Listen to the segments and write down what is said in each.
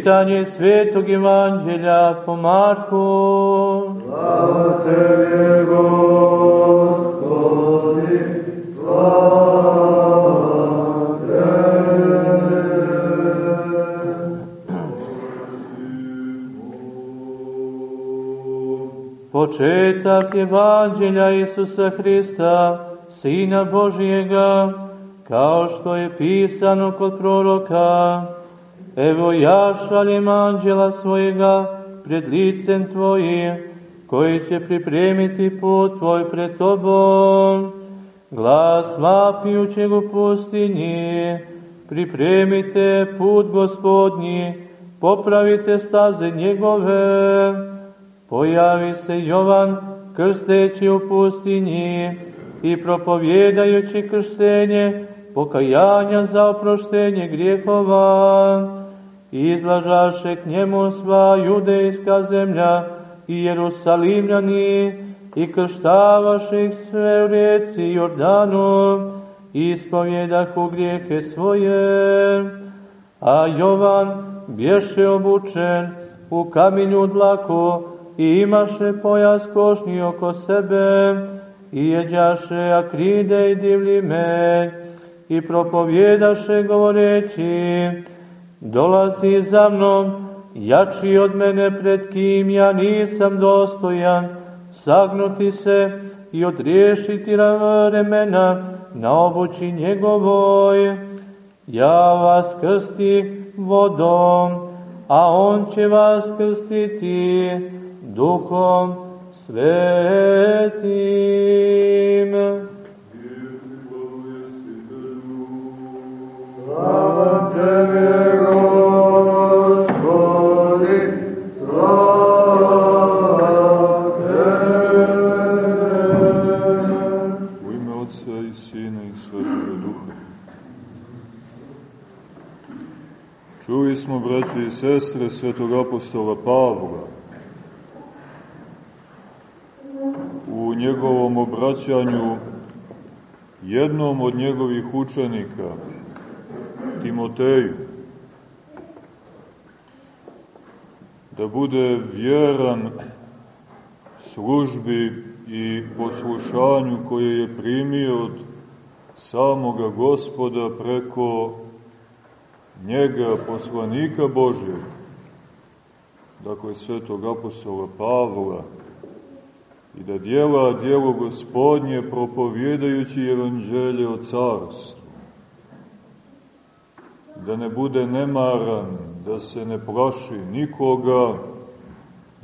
Čitanje svetog evanđelja po Marku. Slava Tebi, Gospodi, slava Početak evanđelja Isusa Hrista, Sina Božijega, kao što je pisano kod proroka, Evo ja šaljem anđela svojega pred licem tvojim, koji će pripremiti put tvoj pred tobom. Glas vapijućeg u pustinji, pripremite put gospodnji, popravite staze njegove. Pojavi se Jovan, krsteći u pustinji i propovjedajući krštenje, pokajanja za oproštenje grijehova izlažaše k njemu sva judejska zemlja i Jerusalimljani i krštavaše ih sve u rijeci Jordanu ispovjedahu grijehe svoje. A Jovan bješe obučen u kamenju dlaku i imaše pojas košnji oko sebe i jeđaše akride i divlji med i propovjedaše govoreći dolazi za mnom, jači od mene pred kim ja nisam dostojan, sagnuti se i odriješiti remena na obući njegovoj. Ja vas krsti vodom, a on će vas krstiti duhom svetim. Sestre, svetog apostola Pavla. U njegovom obraćanju jednom od njegovih učenika, Timoteju, da bude vjeran službi i poslušanju koje je primio od samoga gospoda preko njega, poslanika Božijeg, dakle svetog apostola Pavla, i da dijela dijelo gospodnje propovjedajući evanđelje o carstvu. Da ne bude nemaran, da se ne plaši nikoga,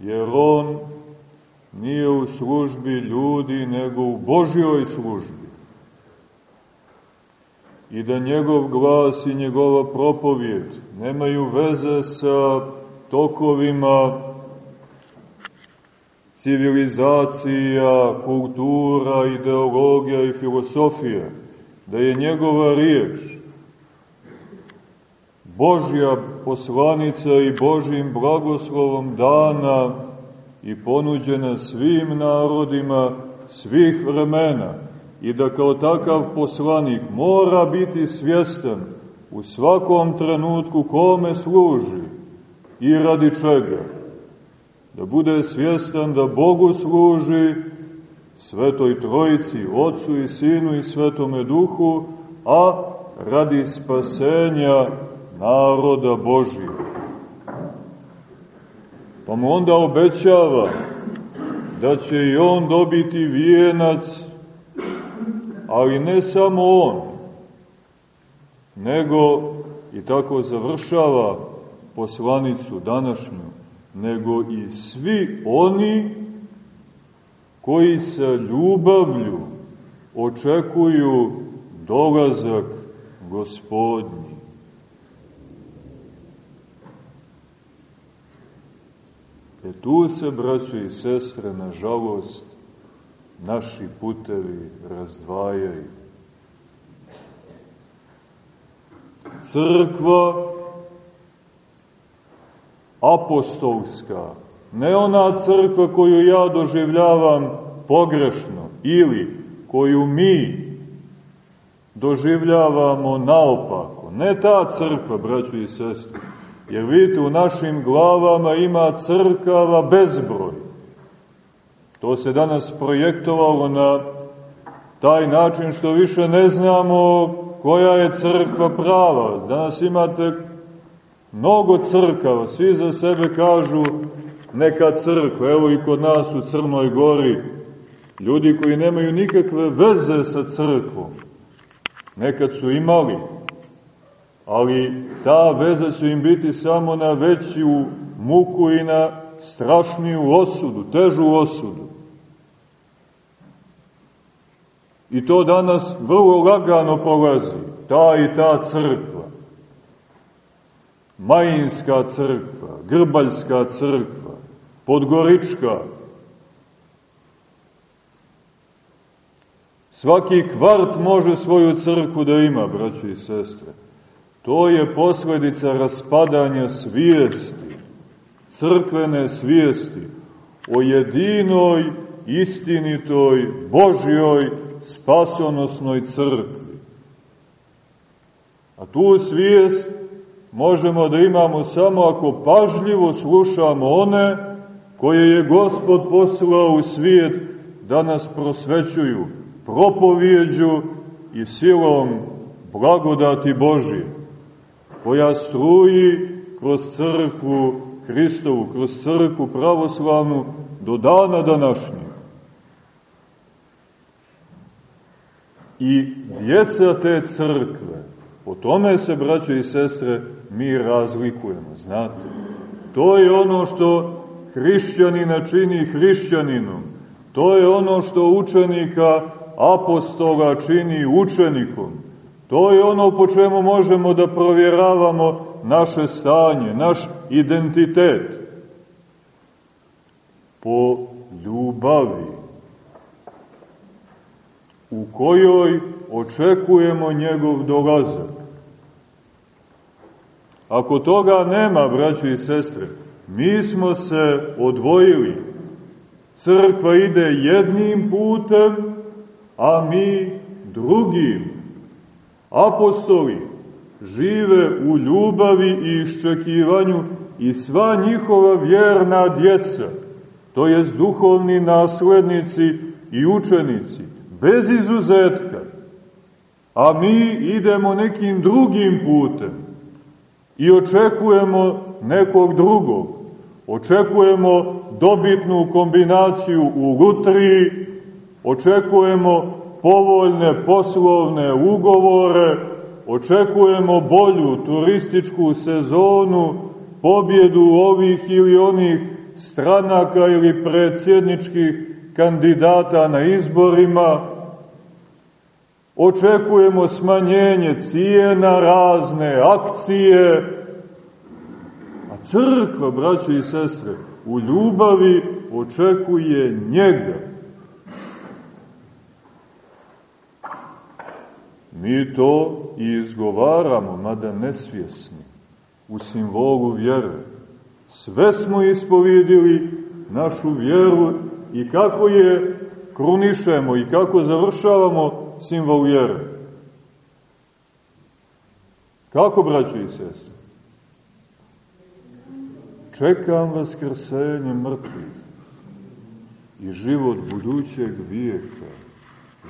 jer on nije u službi ljudi, nego u Božjoj službi. I da njegov glas i njegova propovjed nemaju veze sa tokovima civilizacija, kultura, ideologija i filosofija, da je njegova riječ Božja poslanica i Božjim blagoslovom dana i ponuđena svim narodima svih vremena i da kao takav poslanik mora biti svjestan u svakom trenutku kome služi i radi čega. Da bude svjestan da Bogu služi Svetoj Trojici, Otcu i Sinu i Svetome Duhu, a radi spasenja naroda Božije. Pa mu onda obećava da će i on dobiti vijenac, ali ne samo on, nego i tako završava poslanicu današnju, nego i svi oni koji sa ljubavlju očekuju dolazak gospodnji. E tu se, braćo i sestre, nažalost, naši putevi razdvajaju. Crkva apostolska, ne ona crkva koju ja doživljavam pogrešno ili koju mi doživljavamo naopako. Ne ta crkva, braćo i sestre, Jer vidite, u našim glavama ima crkava bezbroj. To se danas projektovalo na taj način što više ne znamo koja je crkva prava. Danas imate mnogo crkava, svi za sebe kažu neka crkva, evo i kod nas u Crnoj gori, ljudi koji nemaju nikakve veze sa crkvom, nekad su imali, ali ta veza će im biti samo na veću muku i na strašniju osudu, težu osudu. I to danas vrlo lagano prolazi, ta i ta crkva. Majinska crkva, Grbaljska crkva, Podgorička. Svaki kvart može svoju crkvu da ima, braći i sestre. To je posledica raspadanja svijesti, crkvene svijesti, o jedinoj, istinitoj, Božjoj, spasonosnoj crkvi. A tu svijest možemo da imamo samo ako pažljivo slušamo one koje je Gospod poslao u svijet da nas prosvećuju propovijeđu i silom blagodati Božije koja struji kroz crkvu Hristovu, kroz crkvu pravoslavnu do dana današnjeg. I djeca te crkve, po tome se, braćo i sestre, mi razlikujemo, znate. To je ono što hrišćanina čini hrišćaninom. To je ono što učenika apostola čini učenikom. To je ono po čemu možemo da provjeravamo naše stanje, naš identitet. Po ljubavi u kojoj očekujemo njegov dolazak. Ako toga nema, braći i sestre, mi smo se odvojili. Crkva ide jednim putem, a mi drugim. Apostoli žive u ljubavi i iščekivanju i sva njihova vjerna djeca, to jest duhovni naslednici i učenici, bez izuzetka. A mi idemo nekim drugim putem i očekujemo nekog drugog. Očekujemo dobitnu kombinaciju u lutriji, očekujemo povoljne poslovne ugovore, očekujemo bolju turističku sezonu, pobjedu ovih ili onih stranaka ili predsjedničkih kandidata na izborima, očekujemo smanjenje cijena, razne akcije, a crkva, braćo i sestre, u ljubavi očekuje njega. Mi to i izgovaramo, mada nesvjesni, u simbolu vjere. Sve smo ispovidili našu vjeru i kako je krunišemo i kako završavamo simbol vjere. Kako, braći i sestri? Čekam vaskrsenje mrtvih i život budućeg vijeka,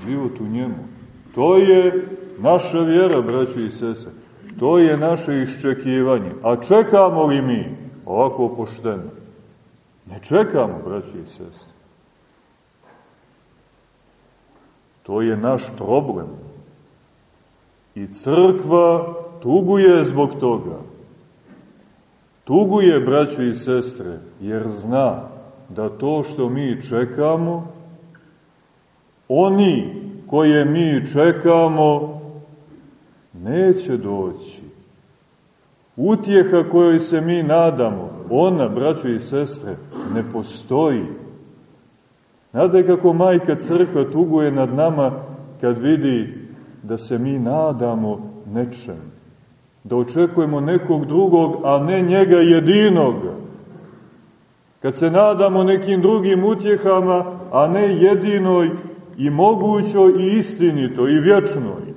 život u njemu. To je naša vjera, braći i sestre. To je naše iščekivanje. A čekamo li mi ovako pošteno? Ne čekamo, braći i sestre. To je naš problem. I crkva tuguje zbog toga. Tuguje, braćo i sestre, jer zna da to što mi čekamo, oni koje mi čekamo, neće doći. Utjeha kojoj se mi nadamo, ona, braćo i sestre, ne postoji. Znate kako majka crkva tuguje nad nama kad vidi da se mi nadamo nečem. Da očekujemo nekog drugog, a ne njega jedinog. Kad se nadamo nekim drugim utjehama, a ne jedinoj i mogućoj i istinitoj i vječnoj.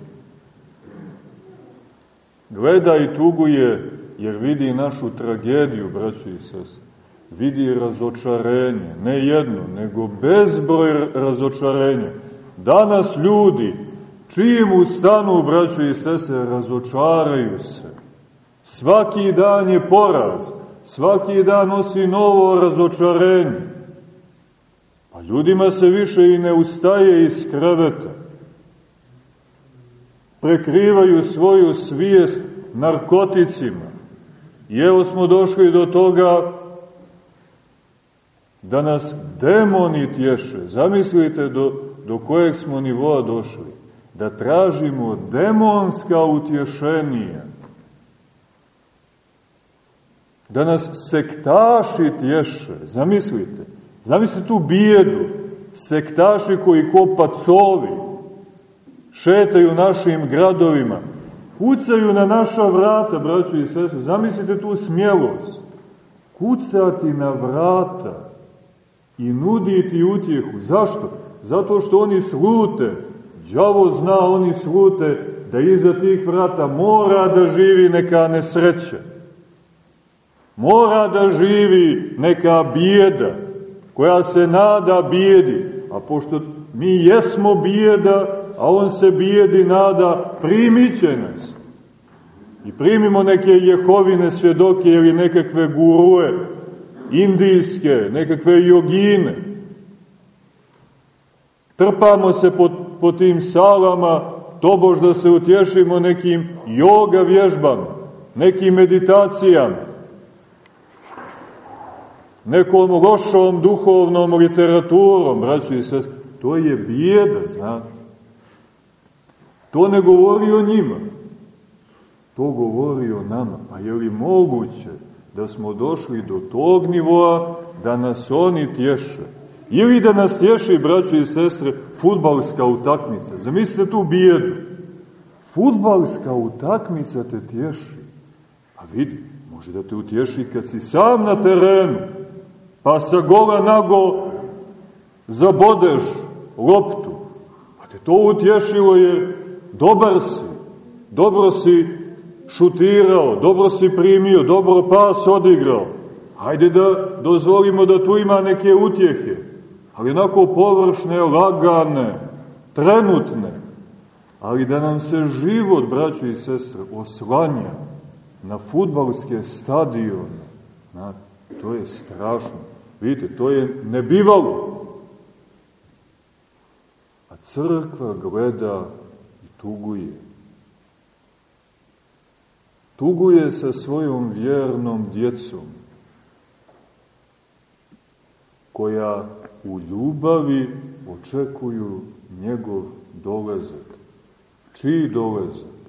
Gleda i tuguje jer vidi našu tragediju, braćo i sestre. Vidi razočarenje, ne jedno, nego bezbroj razočarenja. Danas ljudi, čijim ustanu, braćo i sestre, razočaraju se. Svaki dan je poraz, svaki dan nosi novo razočarenje. Pa ljudima se više i ne ustaje iz kreveta. Prekrivaju svoju svijest narkoticima. I evo smo došli do toga da nas demoni tješe. Zamislite do, do kojeg smo nivoa došli. Da tražimo demonska utješenija. Da nas sektaši tješe. Zamislite. Zamislite tu bijedu. Sektaši koji ko pacovi šetaju našim gradovima, kucaju na naša vrata, braćo i sese. Zamislite tu smjelost. Kucati na vrata i nuditi utjehu. Zašto? Zato što oni slute, đavo zna oni slute, da iza tih vrata mora da živi neka nesreća. Mora da živi neka bijeda, koja se nada bijedi. A pošto mi jesmo bijeda, a on se bijedi nada, primit će nas. I primimo neke jehovine svjedoke ili nekakve gurue, indijske, nekakve jogine. Trpamo se po, po tim salama, tobož da se utješimo nekim joga vježbama, nekim meditacijama, nekom lošom duhovnom literaturom, braću i sest, to je bijeda, znate. To ne govori o njima, to govori o nama. Pa je li moguće da smo došli do tog nivoa da nas oni tješe. Ili da nas tješe, braćo i sestre, futbalska utakmica. Zamislite tu bijedu. Futbalska utakmica te tješi. Pa vidi, može da te utješi kad si sam na terenu, pa sa gola na gol zabodeš loptu. Pa te to utješilo je, dobar si, dobro si šutirao, dobro si primio, dobro pas odigrao. Hajde da dozvolimo da tu ima neke utjehe, ali onako površne, lagane, trenutne, ali da nam se život, braćo i sestre, oslanja na futbalske stadione. Na, to je strašno. Vidite, to je nebivalo. A crkva gleda i tuguje tuguje sa svojom vjernom djecom, koja u ljubavi očekuju njegov dolezak. Čiji dolezak?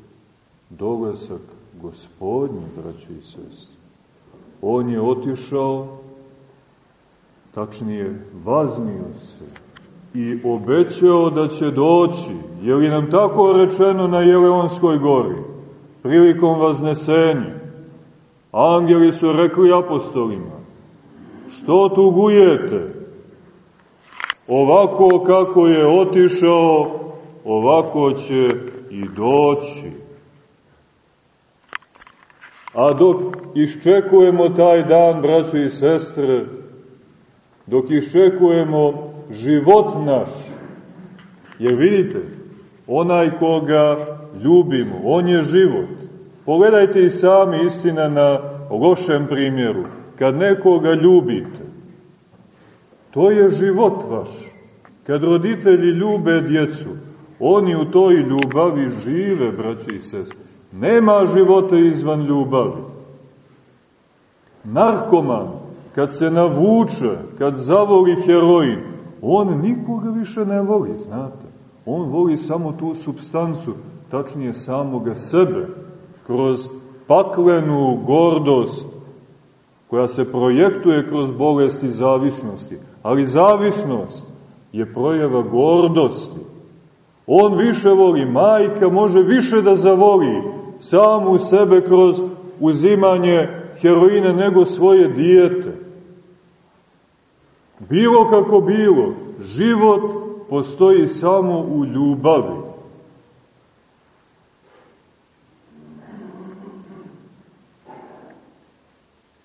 Dolezak gospodnji, braći i sestri. On je otišao, tačnije vaznio se i obećao da će doći. Je li nam tako rečeno na Jeleonskoj gori? prilikom vaznesenja. Angeli su rekli apostolima, što tugujete? Ovako kako je otišao, ovako će i doći. A dok iščekujemo taj dan, braćo i sestre, dok iščekujemo život naš, jer vidite, onaj koga ljubimo, on je život. Pogledajte i sami istina na lošem primjeru. Kad nekoga ljubite, to je život vaš. Kad roditelji ljube djecu, oni u toj ljubavi žive, braći i sestre. Nema života izvan ljubavi. Narkoman, kad se navuče, kad zavoli heroin, on nikoga više ne voli, znate. On voli samo tu substancu, tačnije samoga sebe, kroz paklenu gordost koja se projektuje kroz bolesti zavisnosti. Ali zavisnost je projeva gordosti. On više voli, majka može više da zavoli samu sebe kroz uzimanje heroina nego svoje dijete. Bilo kako bilo, život postoji samo u ljubavi.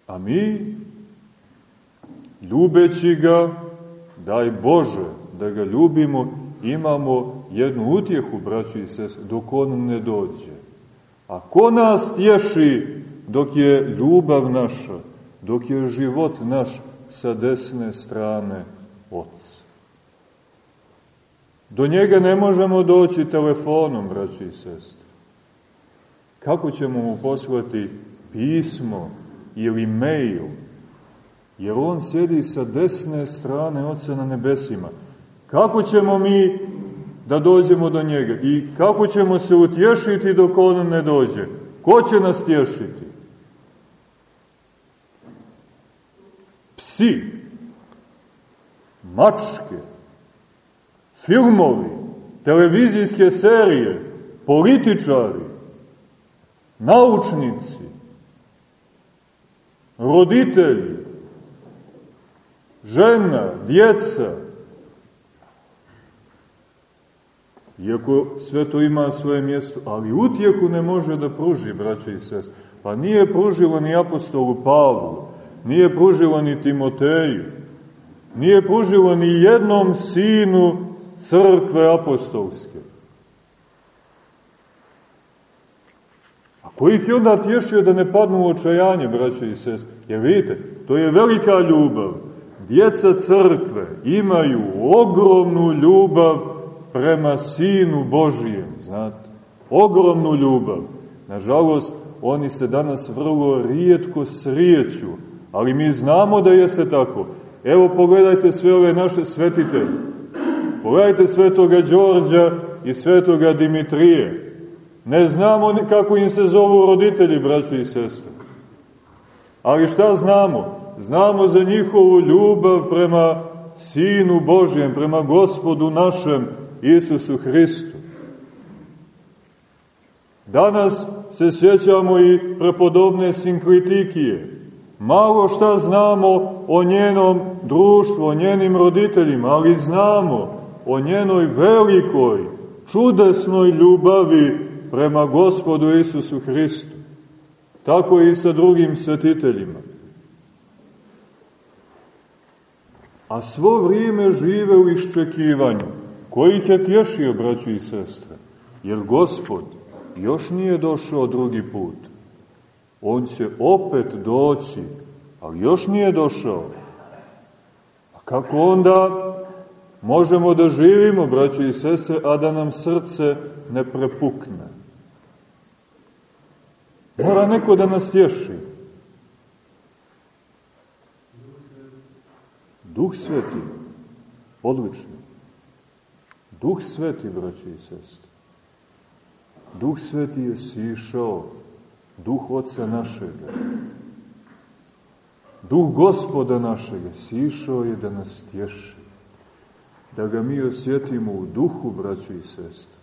A mi, ljubeći ga, daj Bože da ga ljubimo, imamo jednu utjehu, braći i sest, dok on ne dođe. A ko nas tješi dok je ljubav naša, dok je život naš sa desne strane Otca? Do njega ne možemo doći telefonom, braći i sestre. Kako ćemo mu poslati pismo ili mail? Jer on sjedi sa desne strane Otca na nebesima. Kako ćemo mi da dođemo do njega? I kako ćemo se utješiti dok on ne dođe? Ko će nas tješiti? Psi, mačke, filmovi, televizijske serije, političari, naučnici, roditelji, žena, djeca, Iako sve to ima svoje mjesto, ali utjehu ne može da pruži, braće i sest. Pa nije pružilo ni apostolu Pavlu, nije pružilo ni Timoteju, nije pružilo ni jednom sinu crkve apostolske. A ko ih je onda tješio da ne padnu u očajanje, braće i sest? Jer vidite, to je velika ljubav. Djeca crkve imaju ogromnu ljubav prema Sinu Božijem, znate. Ogromnu ljubav. Nažalost, oni se danas vrlo rijetko srijeću, ali mi znamo da jeste tako. Evo pogledajte sve ove naše svetitelje. Pogledajte svetoga Đorđa i svetoga Dimitrije. Ne znamo kako im se zovu roditelji, braći i sestre. Ali šta znamo? Znamo za njihovu ljubav prema Sinu Božijem, prema Gospodu našem, Isusu Hristu. Danas se sjećamo i prepodobne Sinkritikije. Malo šta znamo o njenom društvu, o njenim roditeljima, ali znamo o njenoj velikoj, čudesnoj ljubavi prema Gospodu Isusu Hristu. Tako i sa drugim svetiteljima. A svo vrijeme žive u iščekivanju. Ko ih je tješio, braći i sestre? Jer Gospod još nije došao drugi put. On će opet doći, ali još nije došao. A kako onda možemo da živimo, braći i sestre, a da nam srce ne prepukne? Mora neko da nas tješi. Duh Sveti, odlično. Duh Sveti, braći i sestre. Duh Sveti je sišao, Duh Otca našega. Duh Gospoda našega sišao je da nas tješi. Da ga mi osjetimo u duhu, braći i sestre.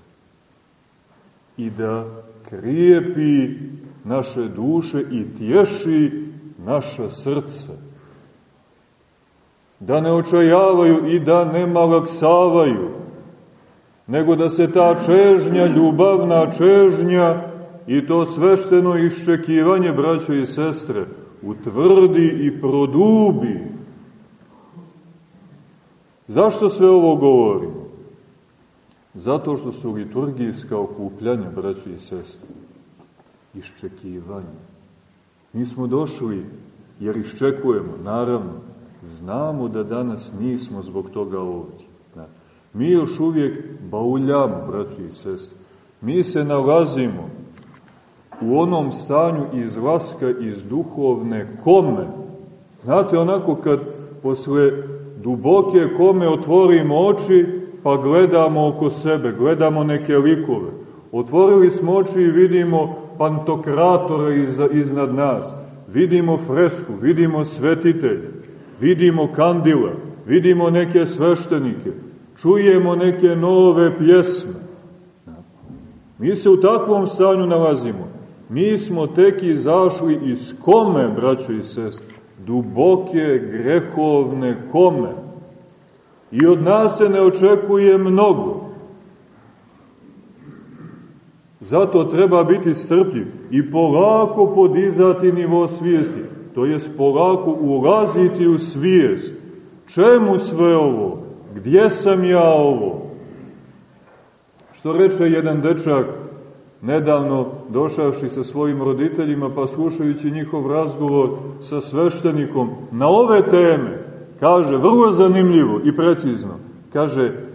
I da krijepi naše duše i tješi naša srca. Da ne očajavaju i da ne malaksavaju, nego da se ta čežnja, ljubavna čežnja i to svešteno iščekivanje, braćo i sestre, utvrdi i produbi. Zašto sve ovo govorimo? Zato što su liturgijska okupljanja, braćo i sestre, iščekivanje. Mi smo došli jer iščekujemo, naravno, znamo da danas nismo zbog toga ovdje. Mi još uvijek bauljamo, braći i sestri. Mi se nalazimo u onom stanju izlaska iz duhovne kome. Znate, onako kad posle duboke kome otvorimo oči, pa gledamo oko sebe, gledamo neke likove. Otvorili smo oči i vidimo pantokratora iznad nas, vidimo fresku, vidimo svetitelje, vidimo kandila, vidimo neke sveštenike, čujemo neke nove pjesme. Mi se u takvom stanju nalazimo. Mi smo tek izašli iz kome, braćo i sestre, duboke grehovne kome. I od nas se ne očekuje mnogo. Zato treba biti strpljiv i polako podizati nivo svijesti. to je polako ulaziti u svijest. Čemu sve ovo? Gdje sam ja ovo? Što reče jedan dečak nedavno došavši sa svojim roditeljima pa slušajući njihov razgovor sa sveštenikom na ove teme, kaže vrlo zanimljivo i precizno, kaže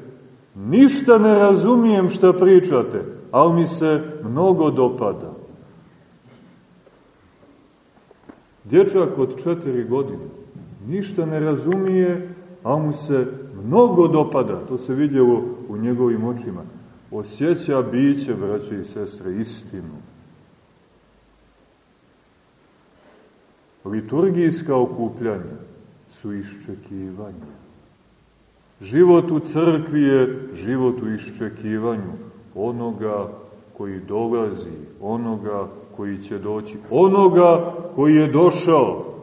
ništa ne razumijem šta pričate, ali mi se mnogo dopada. Dječak od četiri godine ništa ne razumije, a mu se mnogo dopada, to se vidjelo u njegovim očima. Osjeća biće, braće i sestre, istinu. Liturgijska okupljanja su iščekivanje. Život u crkvi je život u iščekivanju onoga koji dolazi, onoga koji će doći, onoga koji je došao.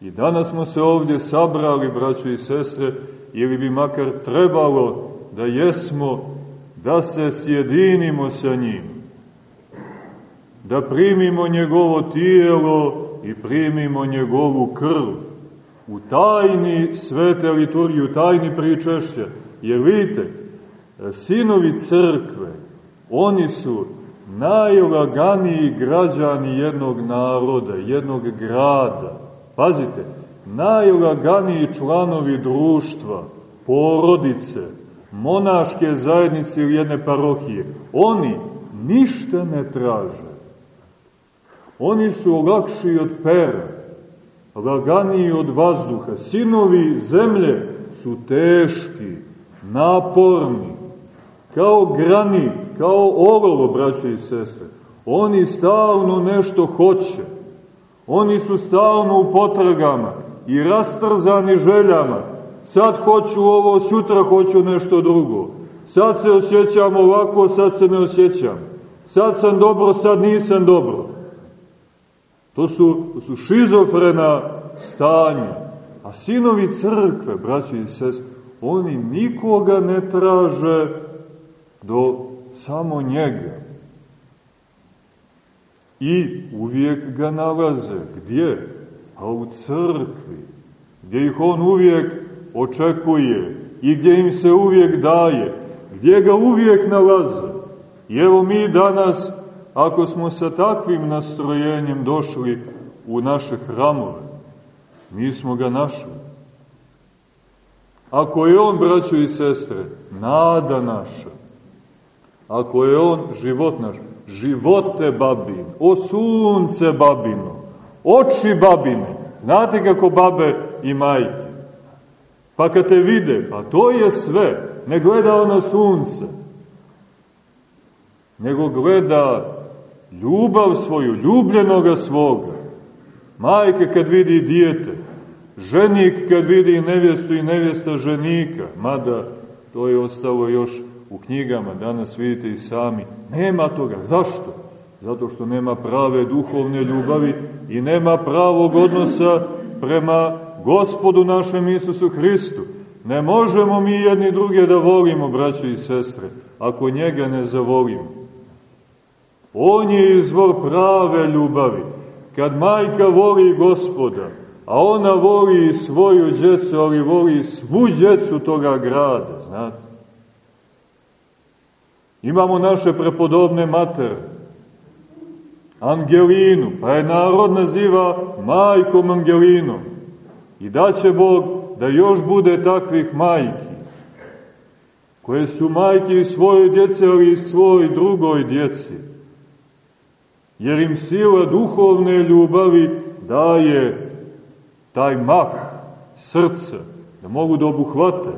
I danas smo se ovdje sabrali, braćo i sestre, ili bi makar trebalo da jesmo, da se sjedinimo sa njim, da primimo njegovo tijelo i primimo njegovu krv u tajni svete liturgije, u tajni pričešća. Jer vidite, sinovi crkve, oni su najlaganiji građani jednog naroda, jednog grada. Pazite, najlaganiji članovi društva, porodice, monaške zajednice ili jedne parohije. Oni ništa ne traže. Oni su lakši od pera, laganiji od vazduha. Sinovi zemlje su teški, naporni, kao granit, kao olovo, braće i sestre. Oni stalno nešto hoće. Oni su stalno u potragama i rastrzani željama. Sad hoću ovo, sutra hoću nešto drugo. Sad se osjećam ovako, sad se ne osjećam. Sad sam dobro, sad nisam dobro. To su, to su šizofrena stanja. A sinovi crkve, braći i sest, oni nikoga ne traže do samo njega. I uvijek ga nalaze. Gdje? A u crkvi. Gdje ih on uvijek očekuje i gdje im se uvijek daje. Gdje ga uvijek nalaze. I evo mi danas, ako smo sa takvim nastrojenjem došli u naše hramove, mi smo ga našli. Ako je on, braćo i sestre, nada naša, ako je on život naš, živote babin, o sunce babino, oči babine, znate kako babe i majke, pa kad te vide, pa to je sve, ne gleda ona sunce, nego gleda ljubav svoju, ljubljenoga svoga, majke kad vidi dijete, ženik kad vidi nevjestu i nevjesta ženika, mada to je ostalo još u knjigama, danas vidite i sami, nema toga. Zašto? Zato što nema prave duhovne ljubavi i nema pravog odnosa prema gospodu našem Isusu Hristu. Ne možemo mi jedni druge da volimo, braće i sestre, ako njega ne zavolimo. On je izvor prave ljubavi. Kad majka voli gospoda, a ona voli svoju djecu, ali voli svu djecu toga grada, znate. Imamo naše prepodobne matere, Angelinu, pa je narod naziva majkom Angelinom. I da će Bog da još bude takvih majki, koje su majke i svojoj djece, ali i svoj drugoj djeci. Jer im sila duhovne ljubavi daje taj mah srca, da mogu da obuhvate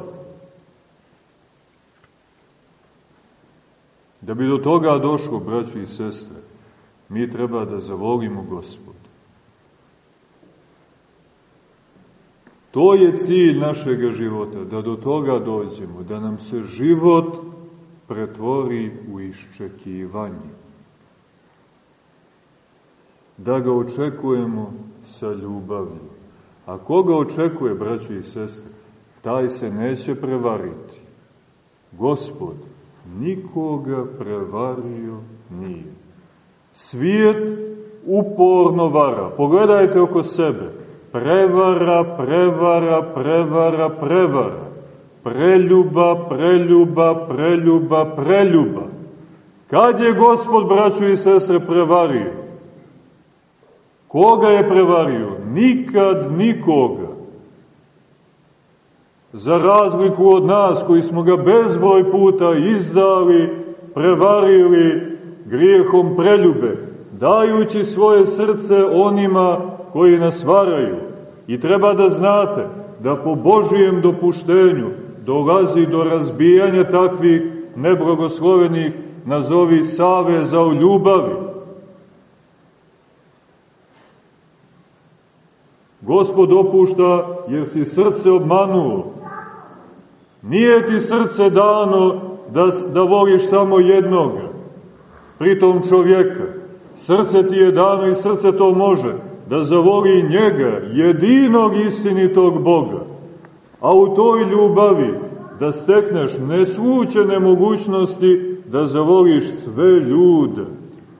Da bi do toga došlo, braći i sestre, mi treba da zavolimo Gospod. To je cilj našeg života, da do toga dođemo, da nam se život pretvori u iščekivanje. Da ga očekujemo sa ljubavlju. A koga očekuje, braći i sestre, taj se neće prevariti. Gospod, nikoga prevario nije. Svijet uporno vara. Pogledajte oko sebe. Prevara, prevara, prevara, prevara. Preljuba, preljuba, preljuba, preljuba. Kad je gospod, braćo i sestre, prevario? Koga je prevario? Nikad nikoga. Za razliku od nas koji smo ga bezbroj puta izdali, prevarili grijehom preljube, dajući svoje srce onima koji nas varaju. I treba da znate da po Božijem dopuštenju dolazi do razbijanja takvih neblagoslovenih nazovi saveza u ljubavi. Gospod opušta jer si srce obmanuo. Nije ti srce dano da, da voliš samo jednoga, pritom čovjeka. Srce ti je dano i srce to može, da zavoli njega, jedinog istinitog Boga. A u toj ljubavi da stekneš neslučene mogućnosti da zavoliš sve ljude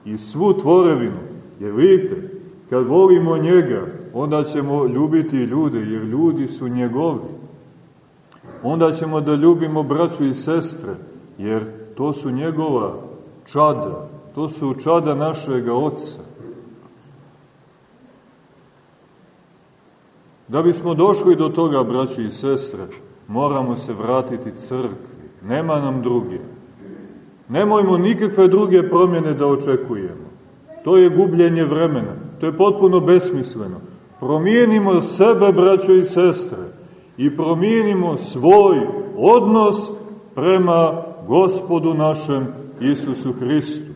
i svu tvorevinu. Jer vidite, kad volimo njega, onda ćemo ljubiti ljude, jer ljudi su njegovi. Onda ćemo da ljubimo braću i sestre, jer to su njegova čada, to su čada našega Otca. Da bismo došli do toga, braću i sestre, moramo se vratiti crkvi. Nema nam druge. Nemojmo nikakve druge promjene da očekujemo. To je gubljenje vremena. To je potpuno besmisleno. Promijenimo sebe, braćo i sestre, i promijenimo svoj odnos prema gospodu našem Isusu Hristu.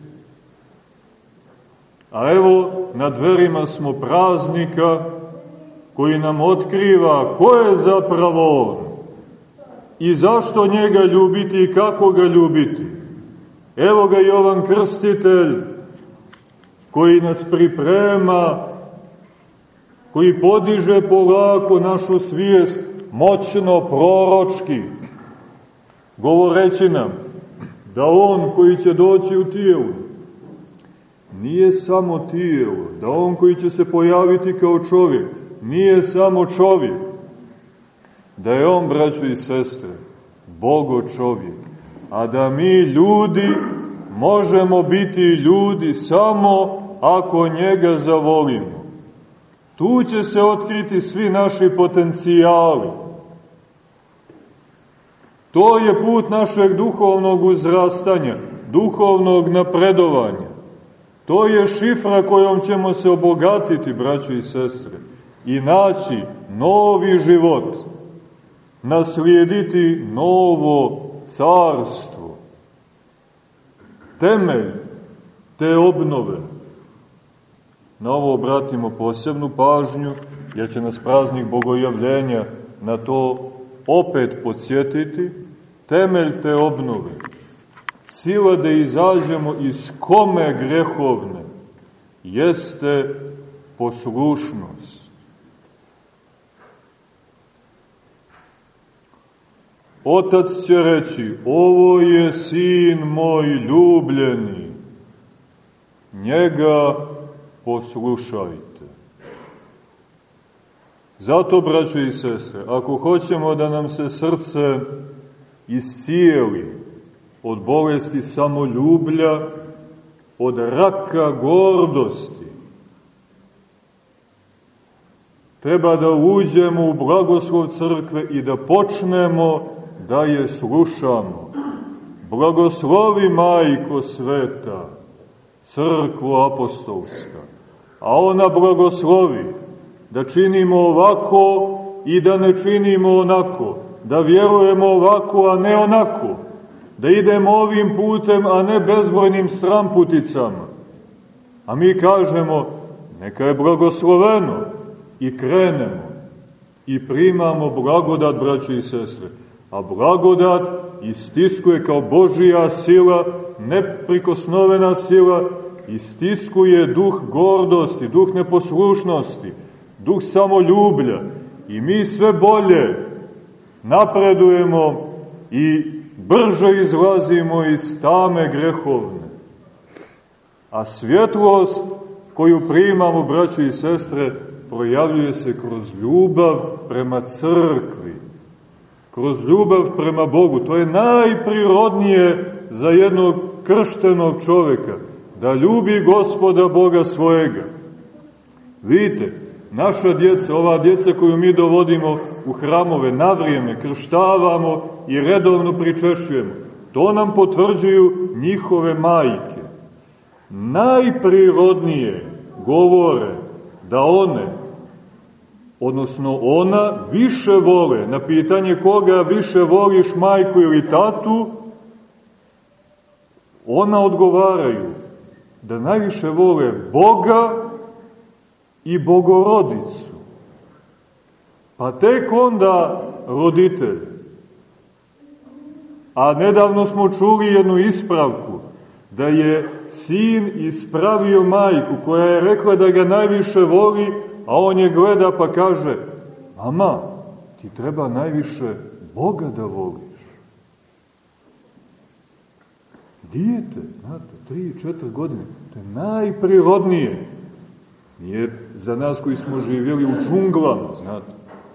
A evo, na dverima smo praznika koji nam otkriva ko je zapravo on i zašto njega ljubiti i kako ga ljubiti. Evo ga Jovan Krstitelj koji nas priprema, koji podiže polako našu svijest moćno proročki, govoreći nam da on koji će doći u tijelu nije samo tijelo, da on koji će se pojaviti kao čovjek nije samo čovjek, da je on, braćo i sestre, Bogo čovjek, a da mi ljudi možemo biti ljudi samo ako njega zavolimo. Tu će se otkriti svi naši potencijali. To je put našeg duhovnog uzrastanja, duhovnog napredovanja. To je šifra kojom ćemo se obogatiti, braćo i sestre, i naći novi život, naslijediti novo carstvo. Temelj te obnove. Na ovo obratimo posebnu pažnju, jer će nas praznik bogojavljenja na to opet podsjetiti. Temelj te obnove. Sila da izađemo iz kome grehovne jeste poslušnost. Otac će reći, ovo je sin moj ljubljeni, njega poslušajte. Zato, braćo i sestre, ako hoćemo da nam se srce iscijeli od bolesti samoljublja, od raka gordosti, treba da uđemo u blagoslov crkve i da počnemo da je slušamo. Blagoslovi majko sveta, crkvu apostolska, a ona blagoslovi da činimo ovako i da ne činimo onako, da vjerujemo ovako, a ne onako, da idemo ovim putem, a ne bezbrojnim stramputicama. A mi kažemo, neka je blagosloveno. I krenemo. I primamo blagodat, braći i sestre. A blagodat istiskuje kao Božija sila, neprikosnovena sila, istiskuje duh gordosti, duh neposlušnosti, duh samoljublja i mi sve bolje napredujemo i brže izlazimo iz tame grehovne. A svjetlost koju primamo, braćo i sestre, projavljuje se kroz ljubav prema crkvi, kroz ljubav prema Bogu. To je najprirodnije za jednog krštenog čoveka, da ljubi gospoda Boga svojega. Vidite, naša djeca, ova djeca koju mi dovodimo u hramove na vrijeme, krštavamo i redovno pričešujemo, to nam potvrđuju njihove majke. Najprirodnije govore da one, odnosno ona, više vole, na pitanje koga više voliš majku ili tatu, ona odgovaraju da najviše vole Boga i Bogorodicu. Pa tek onda roditelj. A nedavno smo čuli jednu ispravku, da je sin ispravio majku koja je rekla da ga najviše voli, a on je gleda pa kaže, mama, ti treba najviše Boga da voliš. Dijete, znate, tri, četiri godine, to je najprirodnije. Nije za nas koji smo živjeli u džunglama, znate,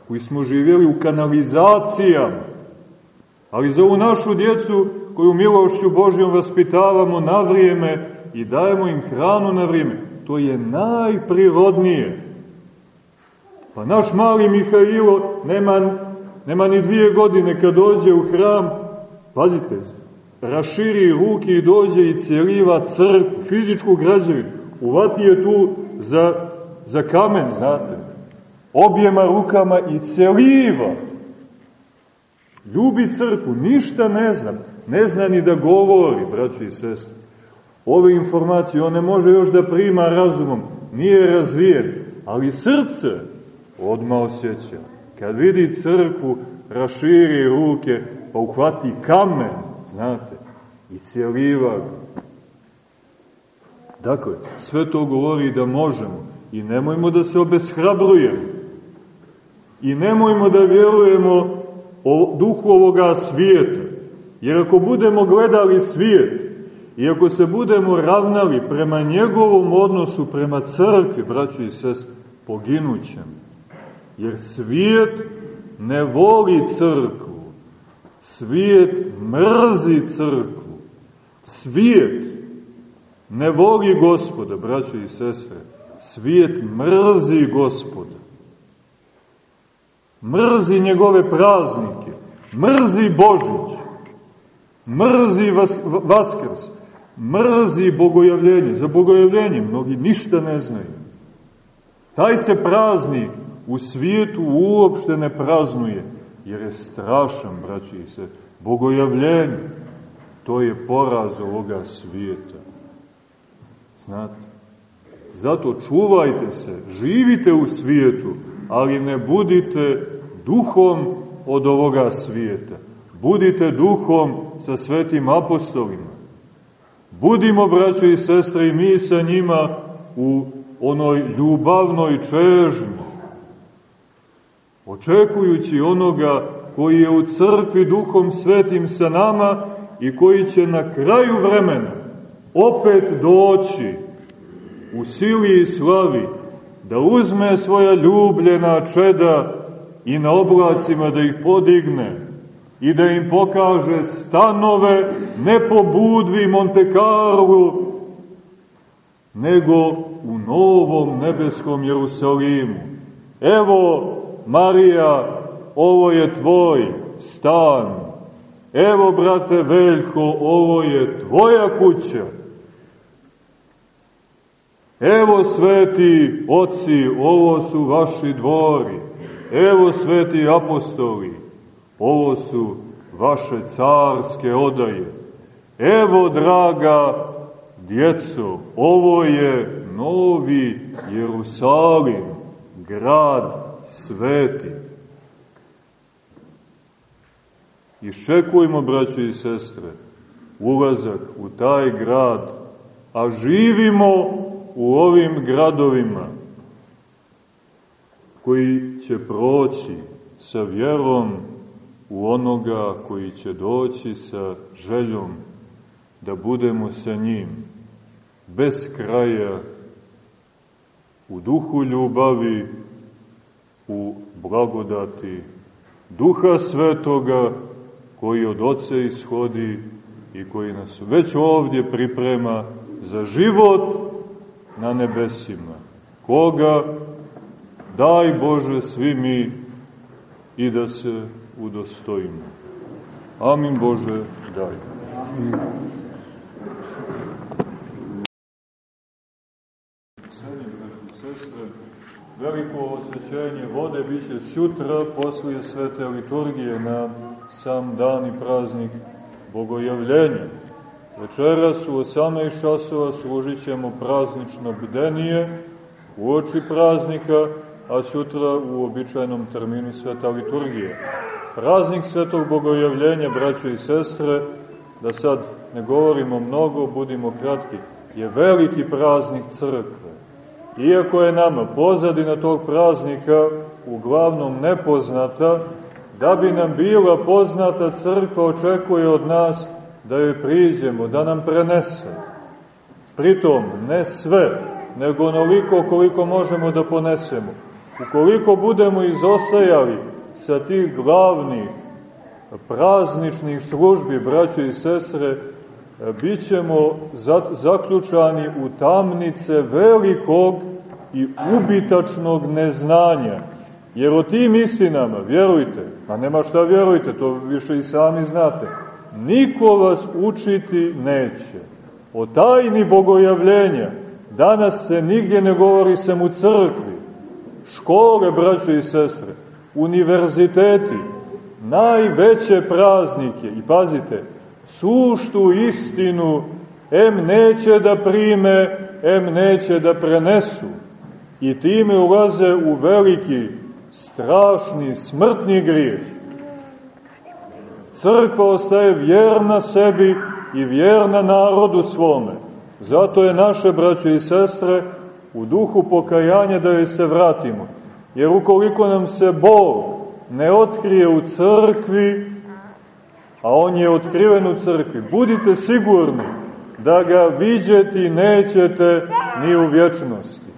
koji smo živjeli u kanalizacijama, ali za ovu našu djecu koju milošću Božjom vaspitavamo na vrijeme i dajemo im hranu na vrijeme, to je najprirodnije. Pa naš mali Mihajlo nema, nema ni dvije godine kad dođe u hram, pazite, raširi ruke i dođe i cijeliva crkvu, fizičku građevinu, uvati je tu za, za kamen, znate, objema rukama i celiva. Ljubi crkvu, ništa ne zna, ne zna ni da govori, braći i sestri. Ove informacije on ne može još da prima razumom, nije razvijen, ali srce odma osjeća. Kad vidi crkvu, raširi ruke, pa uhvati kamen, znate, i cijeliva ga. Dakle, sve to govori da možemo i nemojmo da se obeshrabrujemo. I nemojmo da vjerujemo o duhu ovoga svijeta. Jer ako budemo gledali svijet i ako se budemo ravnali prema njegovom odnosu prema crkvi, braći i sest, poginućemo. Jer svijet ne voli crkvu. Svijet mrzi crkvu. Svijet ne voli gospoda, braćo i sestre. Svijet mrzi gospoda. Mrzi njegove praznike. Mrzi Božić. Mrzi vas, Vaskrs. Mrzi bogojavljenje. Za bogojavljenje mnogi ništa ne znaju. Taj se praznik u svijetu uopšte ne praznuje, jer je strašan, braći se, bogojavljenje. To je poraz ovoga svijeta. Znate? Zato čuvajte se, živite u svijetu, ali ne budite duhom od ovoga svijeta. Budite duhom sa svetim apostolima. Budimo, braćo i sestre, i mi sa njima u onoj ljubavnoj čežnji, očekujući onoga koji je u crkvi duhom svetim sa nama i koji će na kraju vremena opet doći u sili i slavi da uzme svoja ljubljena čeda i na oblacima da ih podigne i da im pokaže stanove ne po Budvi Monte Carlo, nego u novom nebeskom Jerusalimu. Evo, Marija, ovo je tvoj stan. Evo, brate Veljko, ovo je tvoja kuća. Evo, sveti oci, ovo su vaši dvori. Evo, sveti apostoli, ovo su vaše carske odaje. Evo, draga djeco, ovo je novi Jerusalim, grad sveti. Iščekujmo, braćo i sestre, ulazak u taj grad, a živimo u ovim gradovima koji će proći sa vjerom u onoga koji će doći sa željom da budemo sa njim bez kraja u duhu ljubavi, u blagodati Duha Svetoga koji od Oca ishodi i koji nas već ovdje priprema za život na nebesima. Koga daj Bože svi mi i da se udostojimo. Amin Bože, daj. Amin. Veliko osvećenje vode biće sutra poslije svete liturgije na sam dan i praznik Bogojavljenja. Večeras u 18 časova služit ćemo praznično bdenije u oči praznika, a sutra u običajnom terminu sveta liturgije. Praznik svetog Bogojavljenja, braćo i sestre, da sad ne govorimo mnogo, budimo kratki, je veliki praznik crkve. Iako je nama pozadina tog praznika uglavnom nepoznata, da bi nam bila poznata crkva očekuje od nas da joj priđemo, da nam prenese. Pritom, ne sve, nego onoliko koliko možemo da ponesemo. Ukoliko budemo izostajali sa tih glavnih prazničnih službi, braćo i sestre, bit ćemo zaključani u tamnice velikog i ubitačnog neznanja. Jer o tim istinama, vjerujte, a nema šta vjerujte, to više i sami znate, niko vas učiti neće. O tajni bogojavljenja danas se nigdje ne govori sem u crkvi. Škole, braćo i sestre, univerziteti, najveće praznike, i pazite, suštu istinu em neće da prime, em neće da prenesu. I time ulaze u veliki, strašni, smrtni grijeh. Crkva ostaje vjerna sebi i vjerna narodu svome. Zato je naše, braćo i sestre, u duhu pokajanja da joj se vratimo. Jer ukoliko nam se Bog ne otkrije u crkvi, a On je otkriven u crkvi, budite sigurni da ga viđeti nećete ni u vječnosti.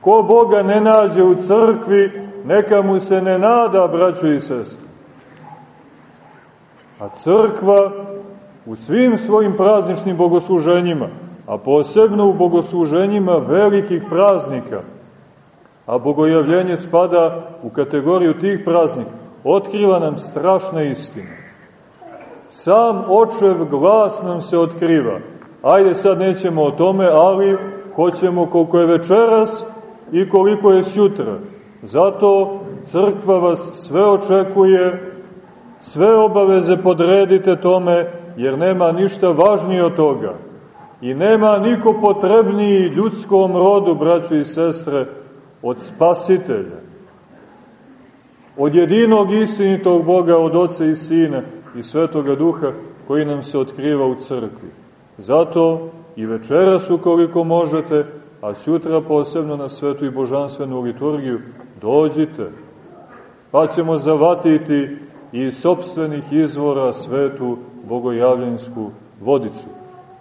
Ko Boga ne nađe u crkvi, neka mu se ne nada, braćo i sestre. A crkva u svim svojim prazničnim bogosluženjima, a posebno u bogosluženjima velikih praznika, a bogojavljenje spada u kategoriju tih praznika, otkriva nam strašne istine. Sam očev glas nam se otkriva. Ajde sad nećemo o tome, ali hoćemo koliko je večeras i koliko je sutra. Zato crkva vas sve očekuje, sve obaveze podredite tome, jer nema ništa važnije od toga. I nema niko potrebniji ljudskom rodu, braćo i sestre, od spasitelja. Od jedinog istinitog Boga, od Oca i Sina i Svetoga Duha, koji nam se otkriva u crkvi. Zato i večeras, ukoliko možete, a sutra posebno na svetu i božanstvenu liturgiju, dođite, pa ćemo zavatiti iz sobstvenih izvora svetu bogojavljensku vodicu.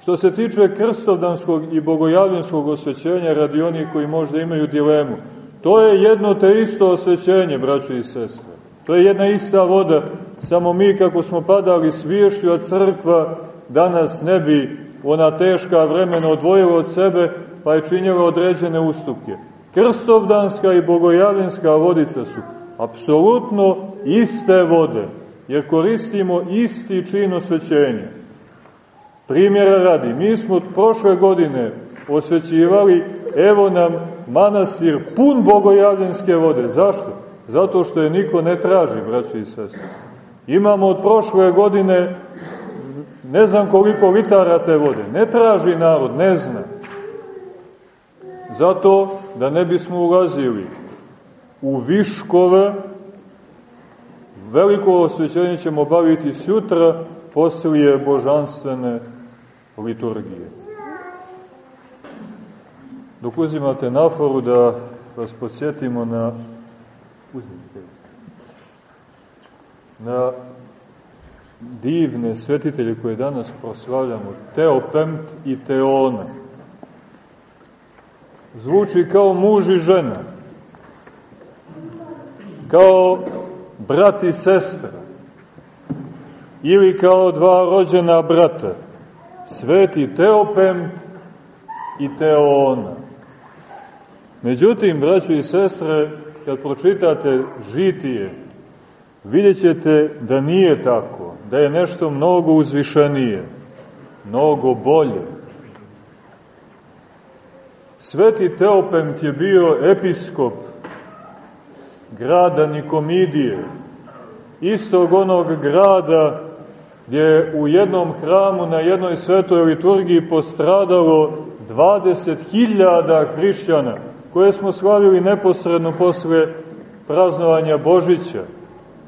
Što se tiče krstovdanskog i bogojavljenskog osvećenja radi onih koji možda imaju dilemu, to je jedno te isto osvećenje, braćo i sestre. To je jedna ista voda, samo mi kako smo padali sviješću, od crkva danas ne bi ona teška vremena odvojila od sebe, pa je činjela određene ustupke. Krstovdanska i bogojavljenska vodica su apsolutno iste vode, jer koristimo isti čin osvećenja. Primjera radi, mi smo prošle godine osvećivali, evo nam manastir pun bogojavljenske vode. Zašto? Zato što je niko ne traži, braći i sese. Imamo od prošle godine ne znam koliko litara te vode. Ne traži narod, ne zna. Zato da ne bismo ulazili u viškove, veliko osvećenje ćemo baviti sutra poslije božanstvene liturgije. Dok uzimate naforu da vas podsjetimo na na divne svetitelje koje danas proslavljamo, Teopemt i Teona. zvuči kao muž i žena, kao brat i sestra, ili kao dva rođena brata, sveti Teopent i Teona. Međutim, braćo i sestre, kad pročitate žitije, vidjet da nije tako, da je nešto mnogo uzvišenije, mnogo bolje. Sveti Teopent je bio episkop grada Nikomidije, istog onog grada gdje je u jednom hramu na jednoj svetoj liturgiji postradalo 20.000 hrišćana, koje smo slavili neposredno posle praznovanja Božića.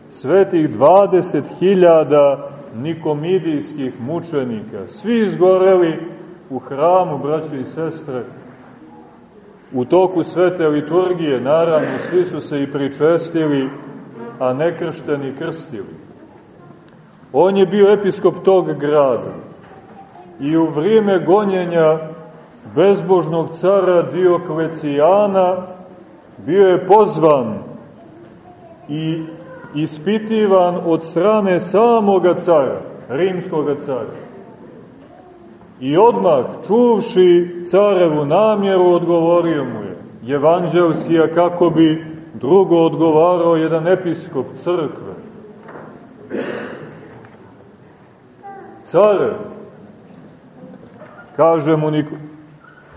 Svetih 20.000 nikomidijskih mučenika, svi izgoreli u hramu, braći i sestre, u toku svete liturgije, naravno, svi su se i pričestili, a nekršteni krstili. On je bio episkop tog grada i u vrijeme gonjenja bezbožnog cara Dioklecijana bio je pozvan i ispitivan od strane samoga cara, rimskog cara. I odmah, čuvši carevu namjeru, odgovorio mu je, evanđelski, a kako bi drugo odgovarao jedan episkop crkve. Care, kaže mu Niko,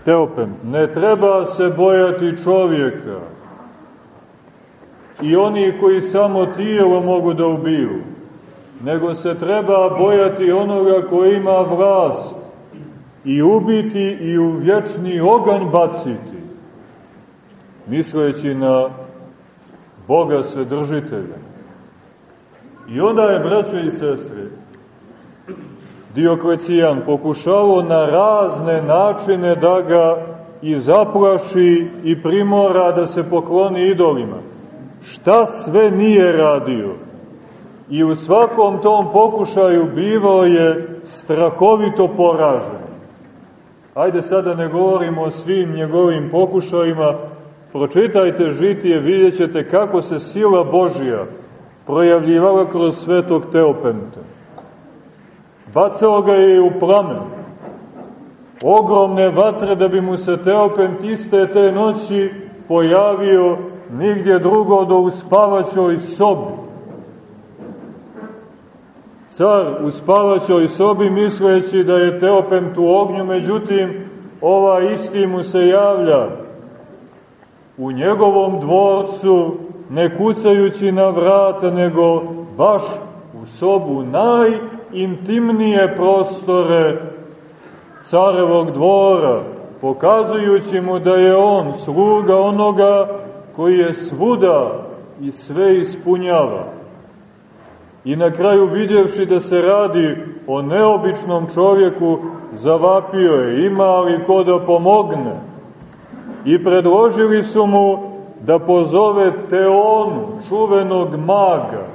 Teopen, ne treba se bojati čovjeka i oni koji samo tijelo mogu da ubiju, nego se treba bojati onoga koji ima vlast i ubiti i u vječni oganj baciti, misleći na Boga svedržitelja. I onda je, braćo i sestre, Dioklecijan pokušavao na razne načine da ga i zaplaši i primora da se pokloni idolima. Šta sve nije radio? I u svakom tom pokušaju bivao je strahovito poražen. Ajde sada ne govorimo o svim njegovim pokušajima, pročitajte žitije, vidjet kako se sila Božija projavljivala kroz svetog Teopenta. Bacao ga je u plamen. Ogromne vatre da bi mu se Teopent iste te noći pojavio nigdje drugo do uspavaćoj sobi. Car u spavaćoj sobi misleći da je Teopent u ognju, međutim ova isti mu se javlja u njegovom dvorcu, ne kucajući na vrata, nego baš u sobu najintimnije prostore carevog dvora, pokazujući mu da je on sluga onoga koji je svuda i sve ispunjava. I na kraju vidjevši da se radi o neobičnom čovjeku, zavapio je, ima li ko da pomogne? I predložili su mu da pozove Teonu, čuvenog maga,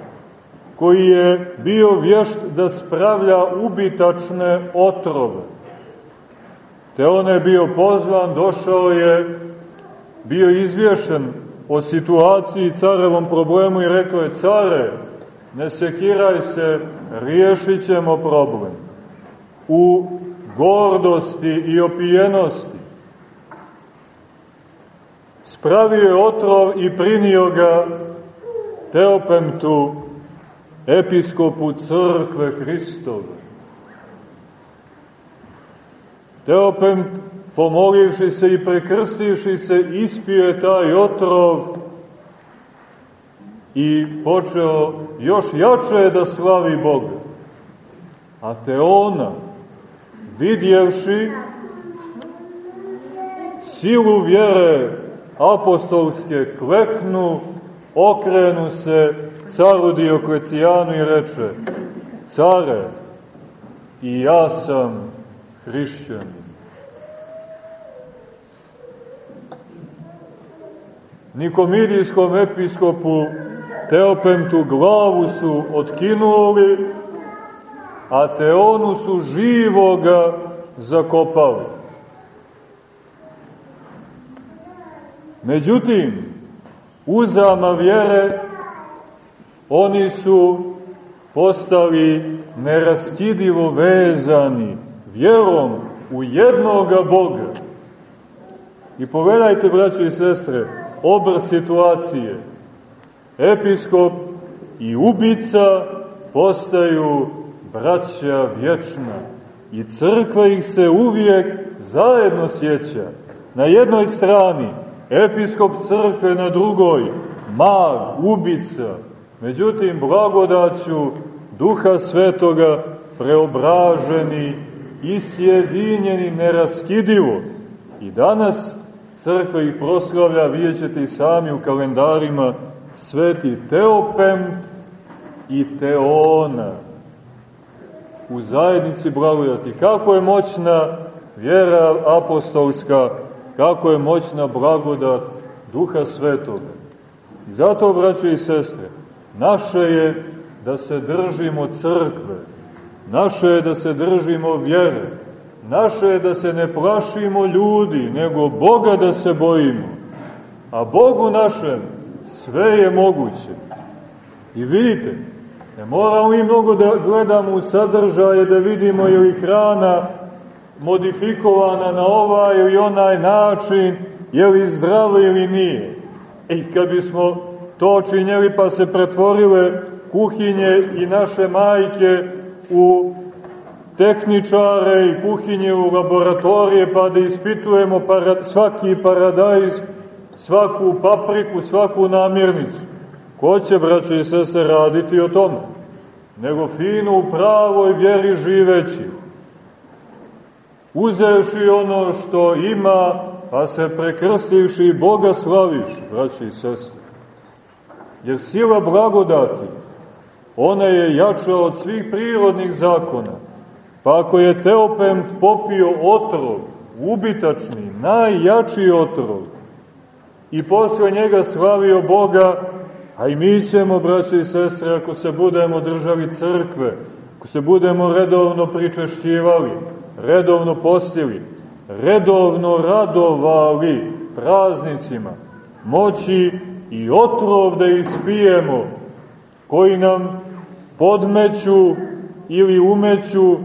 koji je bio vješt da spravlja ubitačne otrove. Teon je bio pozvan, došao je, bio izvješen o situaciji carevom problemu i rekao je, care, ne sekiraj se, riješit ćemo problem. U gordosti i opijenosti spravio je otrov i prinio ga Teopemtu, episkopu crkve Hristove. Teopent, pomolivši se i prekrstivši se, ispio je taj otrov i počeo još jače da slavi Boga. A Teona, vidjevši silu vjere apostolske, kleknu, okrenu se caru Dioklecijanu i reče, care, i ja sam hrišćanin. Nikomidijskom episkopu Teopentu glavu su otkinuli, a Teonu su živoga zakopali. Međutim, uzama vjere, oni su postali neraskidivo vezani vjerom u jednoga Boga. I pogledajte, braći i sestre, obrt situacije. Episkop i ubica postaju braća vječna i crkva ih se uvijek zajedno sjeća. Na jednoj strani episkop crkve, na drugoj mag, ubica. Međutim, blagodaću Duha Svetoga preobraženi i sjedinjeni neraskidivo. I danas crkva ih proslavlja, vidjet ćete i sami u kalendarima, sveti Teopent i Teona u zajednici blagodati. Kako je moćna vjera apostolska, kako je moćna blagodat Duha Svetoga. I zato, braće i sestre, naše je da se držimo crkve, naše je da se držimo vjere, naše je da se ne plašimo ljudi, nego Boga da se bojimo. A Bogu našem sve je moguće. I vidite, ne moramo mi mnogo da gledamo u sadržaje, da vidimo je li hrana modifikovana na ovaj ili onaj način, je li zdrava ili nije. I kad bismo to činjeli pa se pretvorile kuhinje i naše majke u tehničare i kuhinje u laboratorije pa da ispitujemo para, svaki paradajz, svaku papriku, svaku namirnicu. Ko će, braćo i sese, raditi o tome? Nego fino u pravoj vjeri živeći. Uzevši ono što ima, pa se prekrstiš i Boga slaviš, braćo i sese. Jer sila blagodati, ona je jača od svih prirodnih zakona. Pa ako je Teopent popio otrov, ubitačni, najjači otrov, i posle njega slavio Boga, a i mi ćemo, braće i sestre, ako se budemo držali crkve, ako se budemo redovno pričešćivali, redovno postili, redovno radovali praznicima, moći i otrov da ispijemo, koji nam podmeću ili umeću,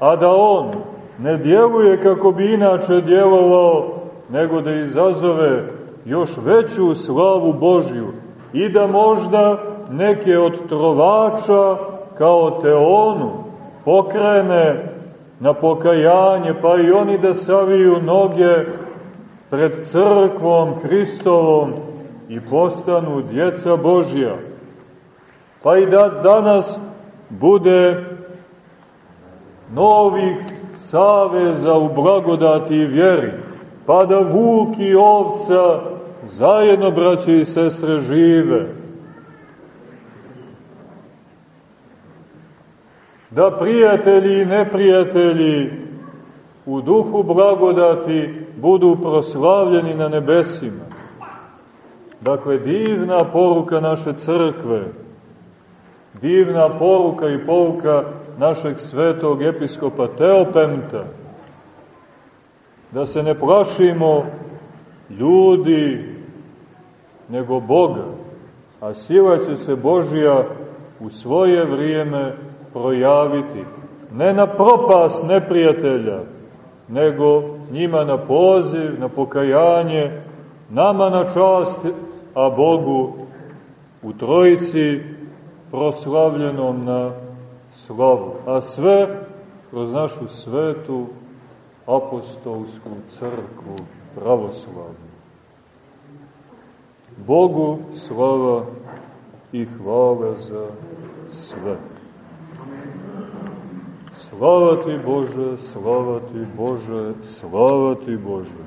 a da on ne djeluje kako bi inače djelovao, nego da izazove još veću slavu Božju i da možda neke od trovača kao Teonu pokrene na pokajanje, pa i oni da saviju noge pred crkvom Hristovom i postanu djeca Božja. Pa i da danas bude novih saveza u blagodati i vjeri, pa da vuk i ovca zajedno, braće i sestre, žive. Da prijatelji i neprijatelji u duhu blagodati budu proslavljeni na nebesima. Dakle, divna poruka naše crkve, divna poruka i poruka našeg svetog episkopa Teopemta, da se ne plašimo ljudi, nego Boga, a sila će se Božija u svoje vrijeme projaviti, ne na propas neprijatelja, nego njima na poziv, na pokajanje, nama na čast, a Bogu u trojici proslavljenom na slavu. A sve kroz našu svetu apostolsku crkvu pravoslavnu. Bogu slava i hvala za sve. Slava ti Bože, slava ti Bože, slava ti Bože.